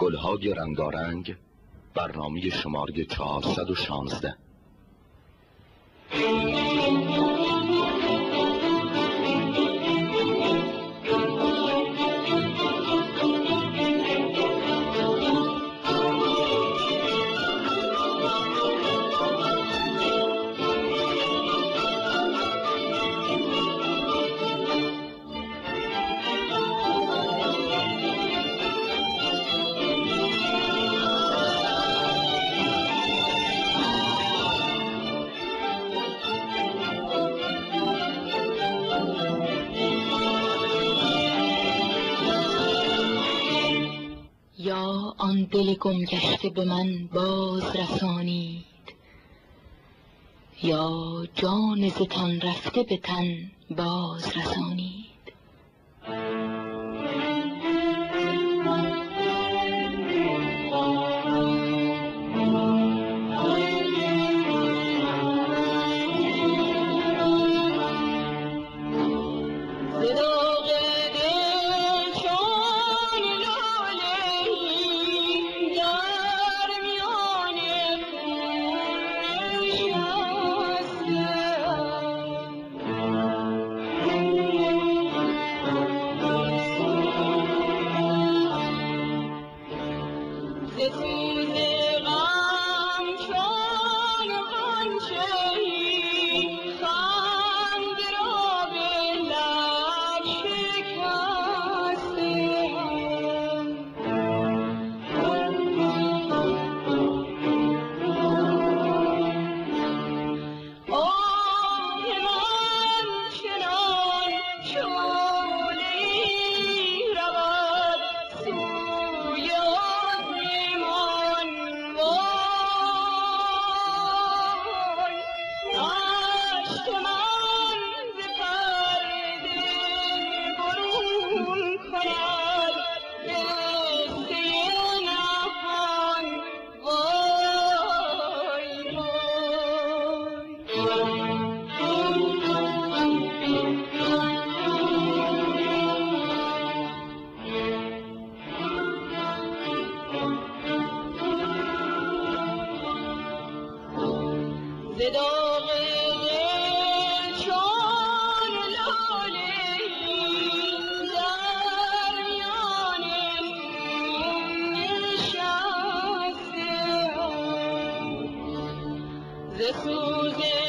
گلهای رنگارنگ برنامه شماره 416 دل گم گشته به من باز رسانید. یا جان زتان رفته به تن باز رسانید. Yesu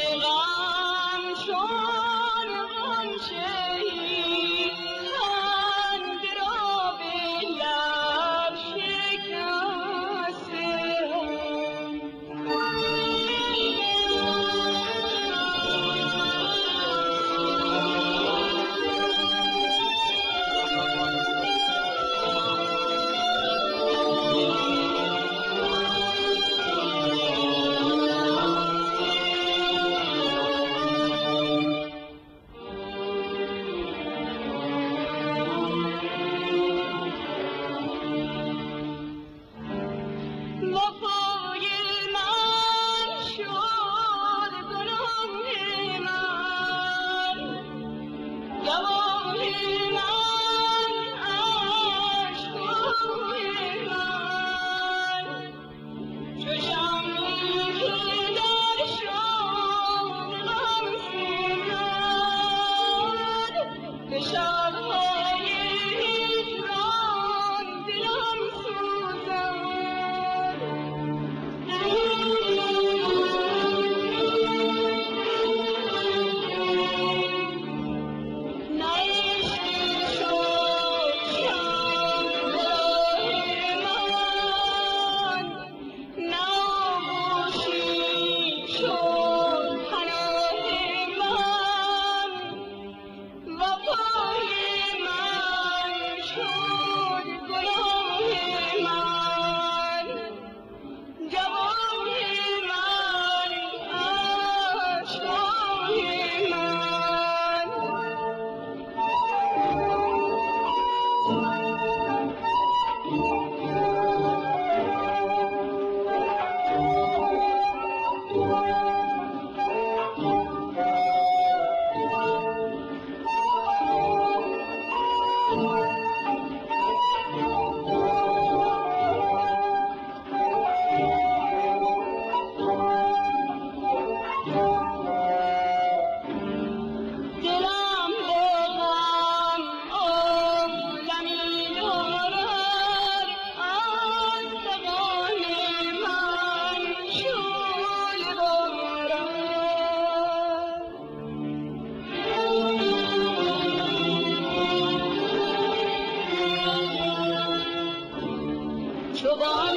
Subhan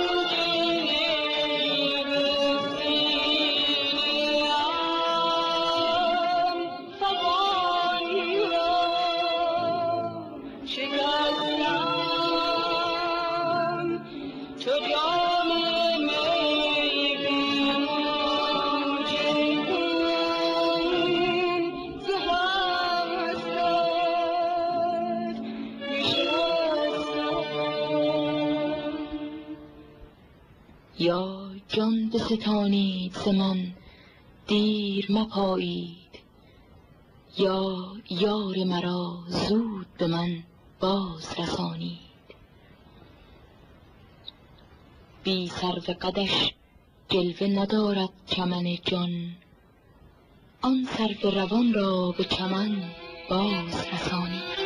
جان بستانید ز دیر مپایید. یا یار مرا زود به من باز رسانید بی سرو قدش جلوه ندارد چمن جان. آن سرو روان را به چمن باز رسانید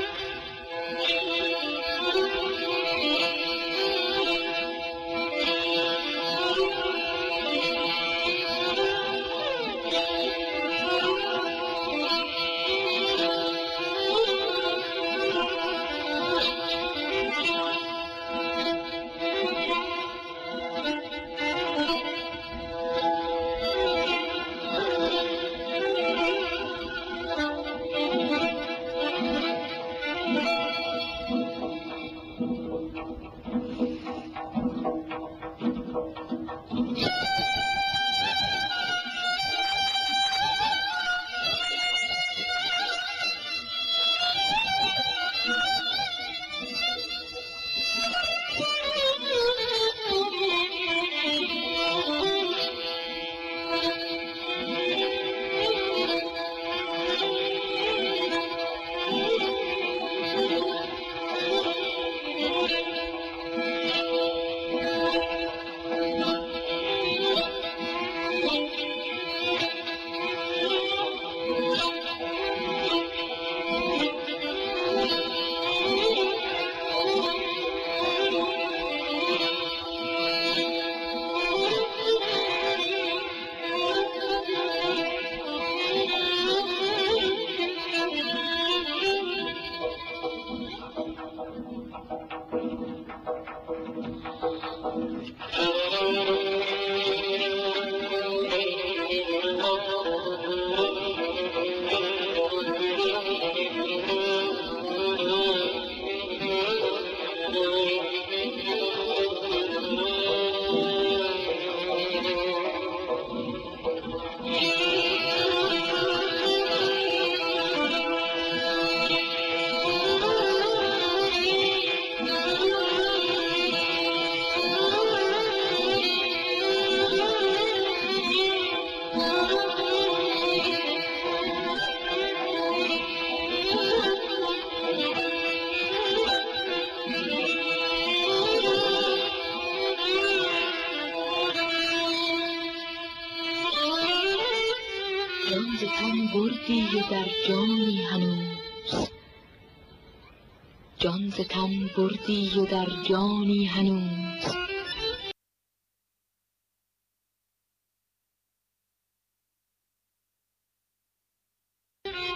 بردی و در جانی هنوز.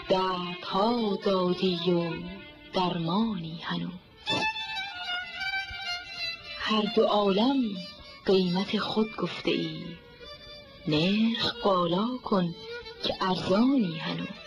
دردها دادی و درمانی هنوز. هر دو عالم قیمت خود گفته ای. نرخ بالا کن که ارزانی هنوز.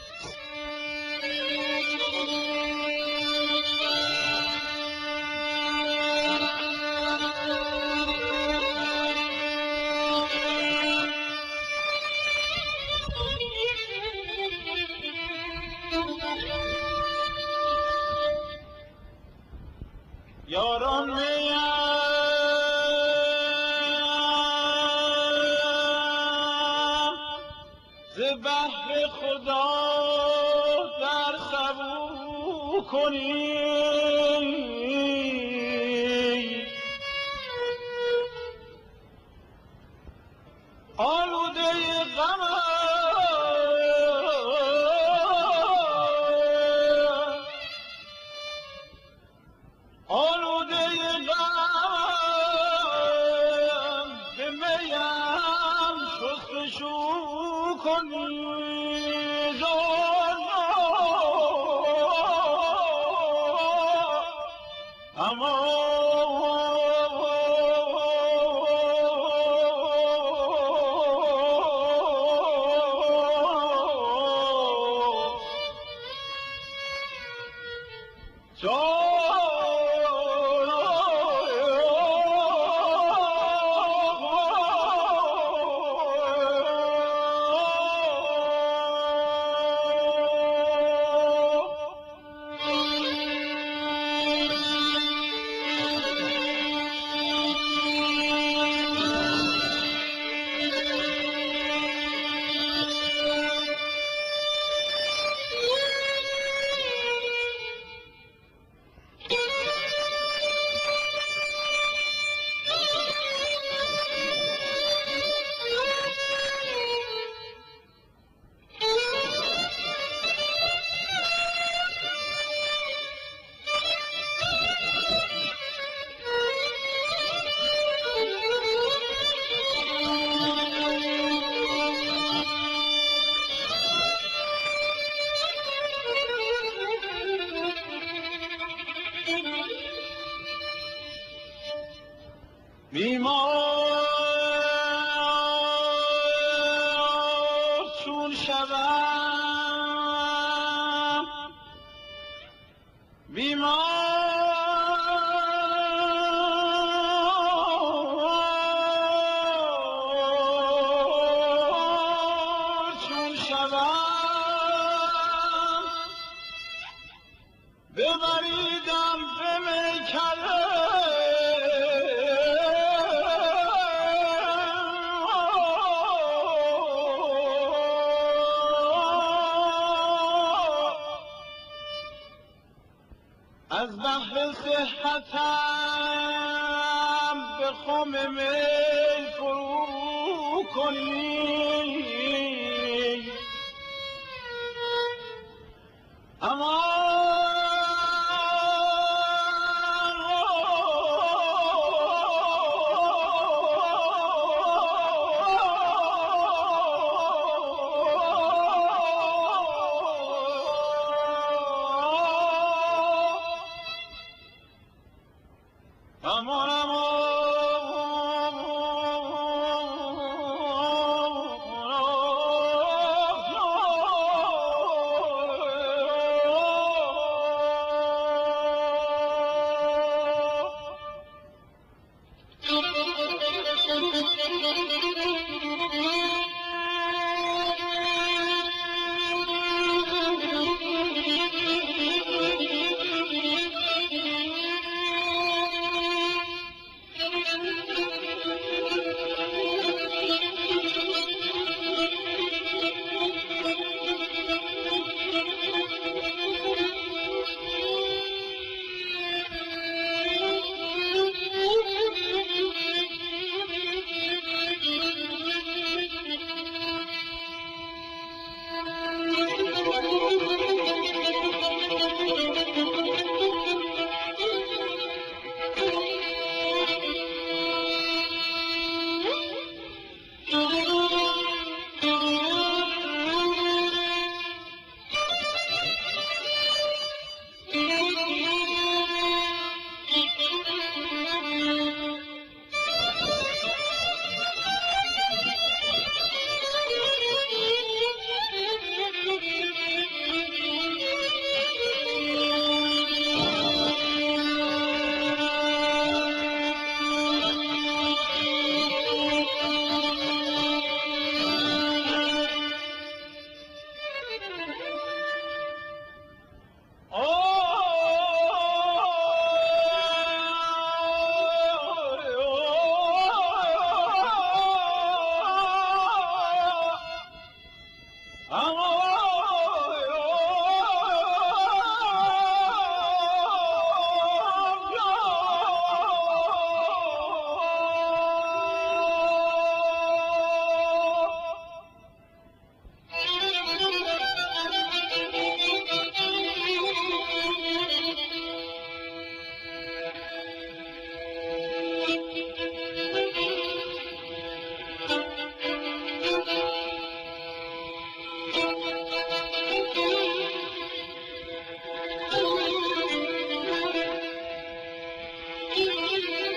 Yeah.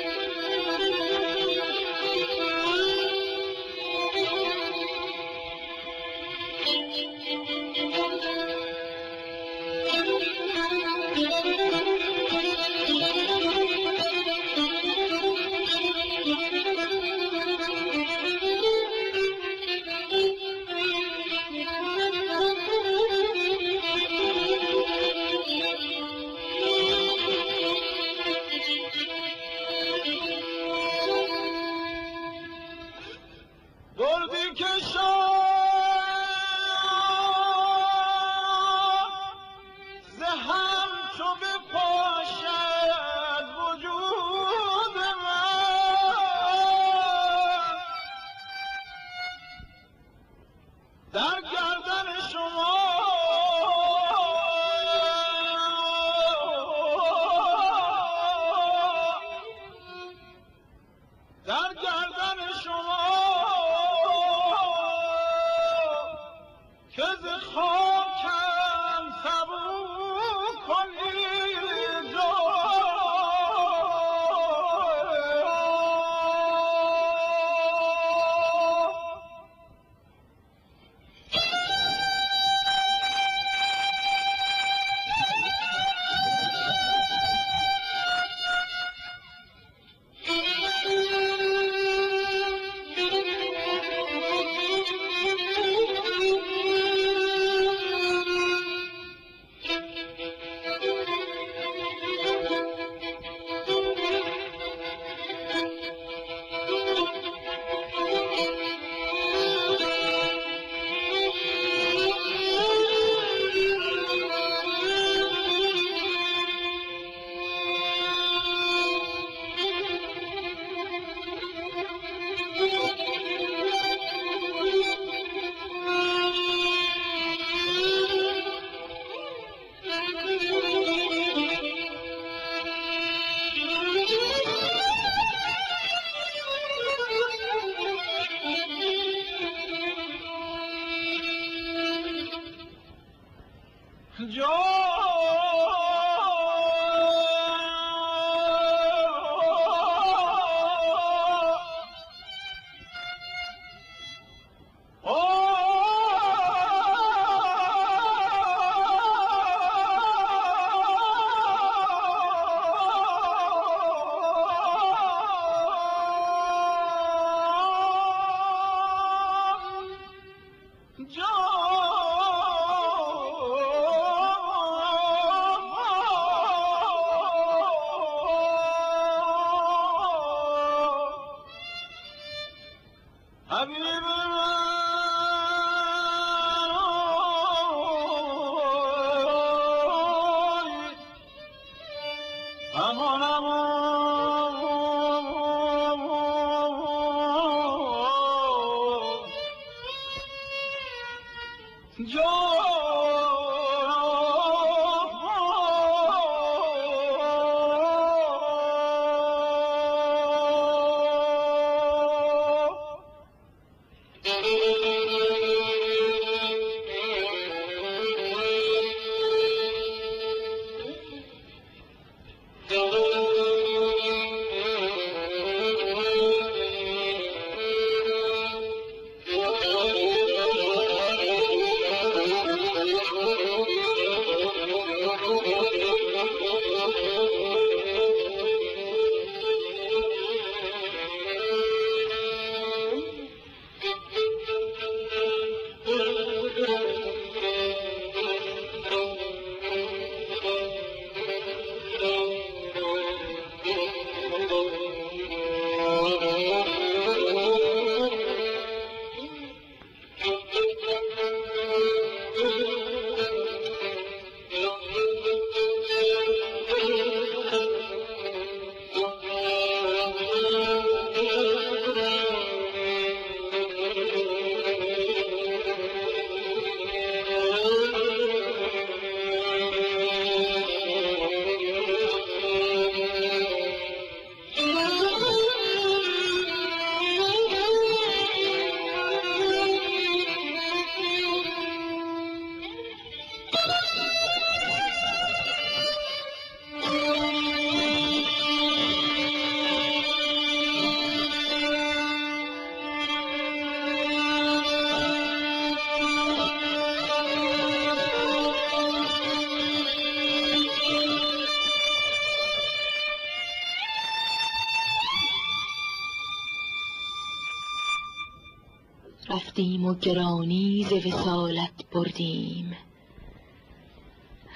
گرانی ز وسالت بردیم.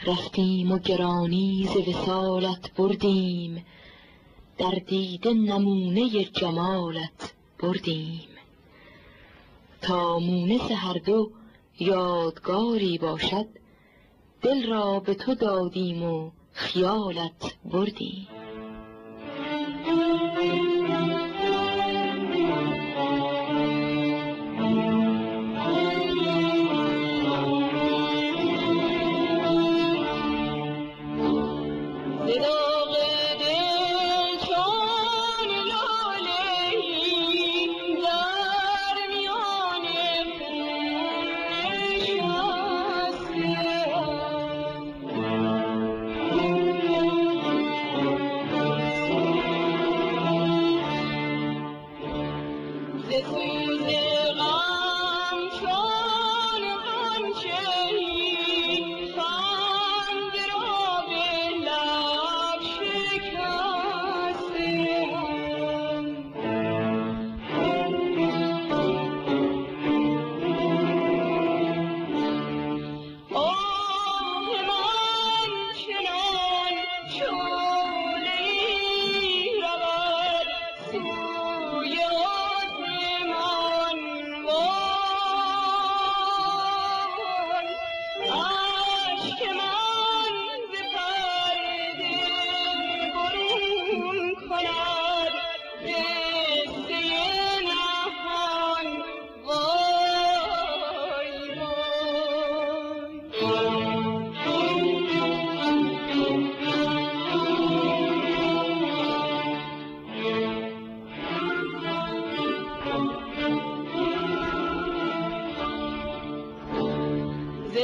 رفتیم و گرانی ز وسالت بردیم. در دیده نمونه جمالت بردیم. تا مونس هر دو یادگاری باشد دل را به تو دادیم و خیالت بردیم.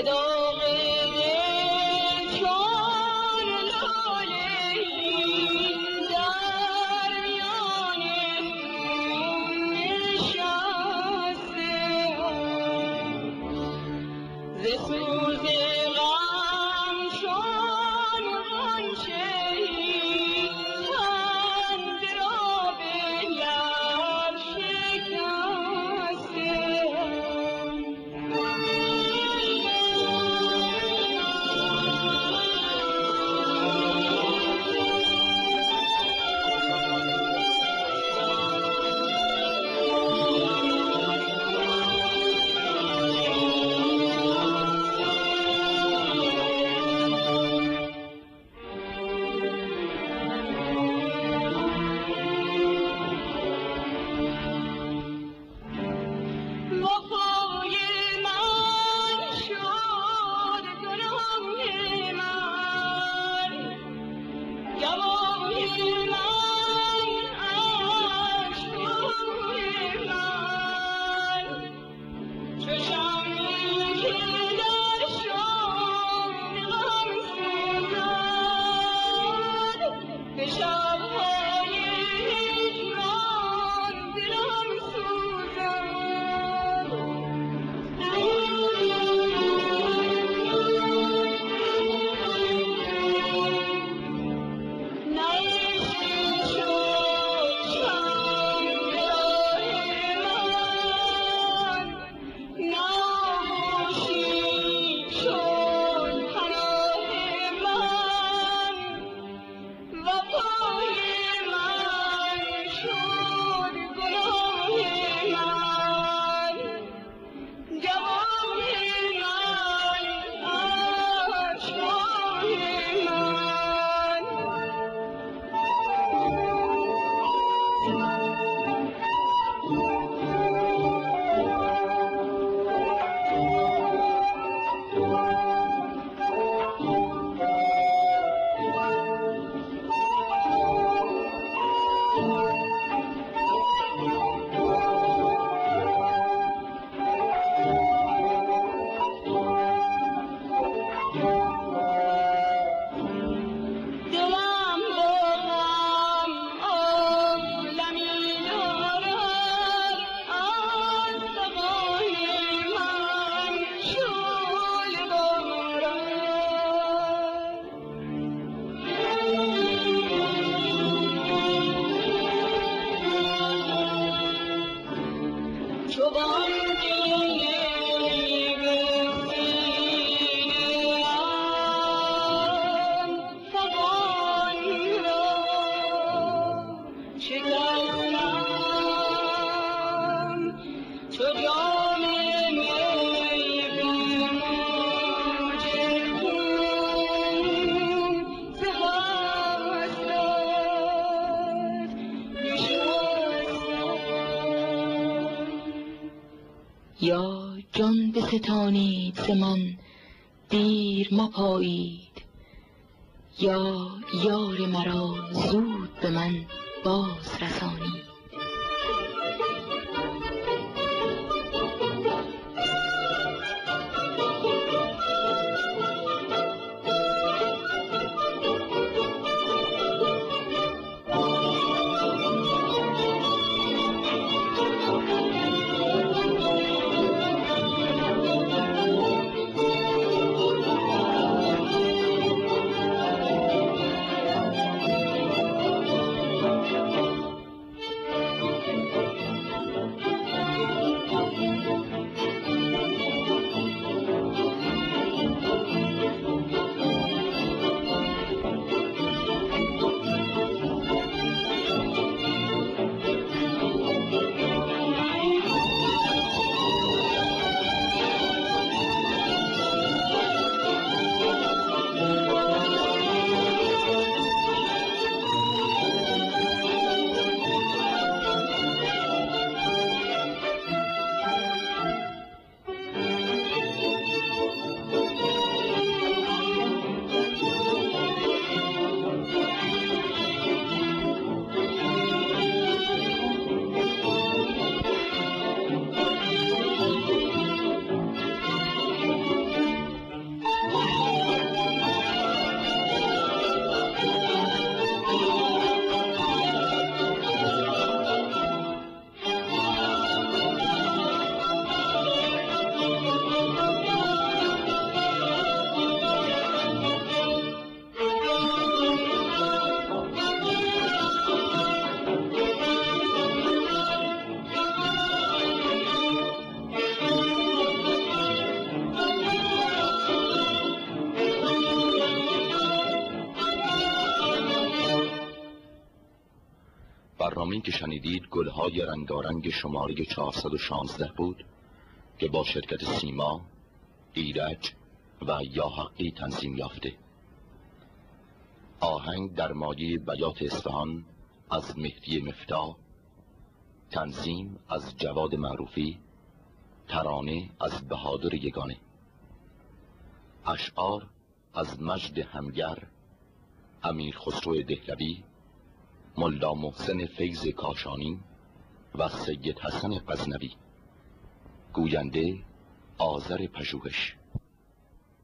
Pero جان بستانید ز من دیر مپایید یا یار مرا زود به من باز رسانید برنامه که شنیدید گلهای رنگارنگ شماره 416 بود که با شرکت سیما، ایرج و یا حقی تنظیم یافته. آهنگ در مایه بیات اصفهان از مهدی مفتاح تنظیم از جواد معروفی ترانه از بهادر یگانه. اشعار از مجد همگر امیر خسرو دهلوی ملا محسن فیض کاشانی و سید حسن غزنوی. گوینده آذر پژوهش.